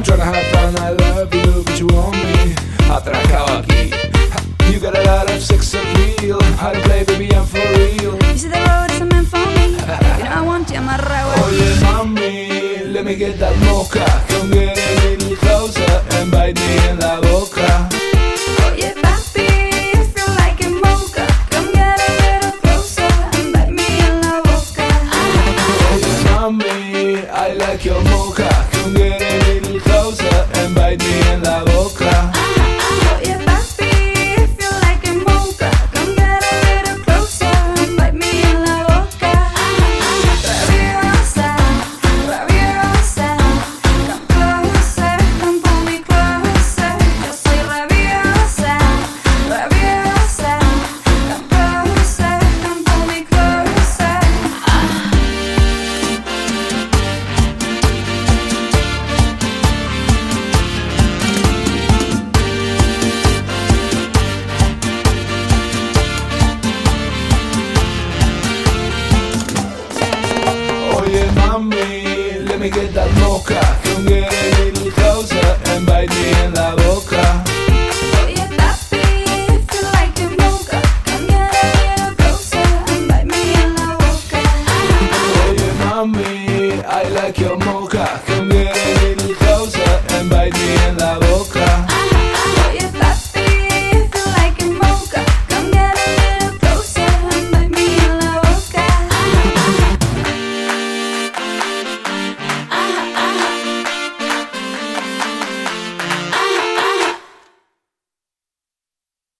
I'm trying to have fun, I love you, but you want me. Aquí. You got a lot of sex appeal. How to play, baby, I'm for real. You see the road isn't meant for me. You know I want you, I'm a Oye, mami, let me get that mocha. Come get a little closer and bite me in la boca. Oye, papi, if you like it mocha, come get a little closer and bite me in la boca. Oye, mami, I like your mocha. Me get that mocha. Come get a little closer and bite me in la boca. Oye, papi, if you like come get a little closer and bite me in la boca. Oye, mami, I like your mocha.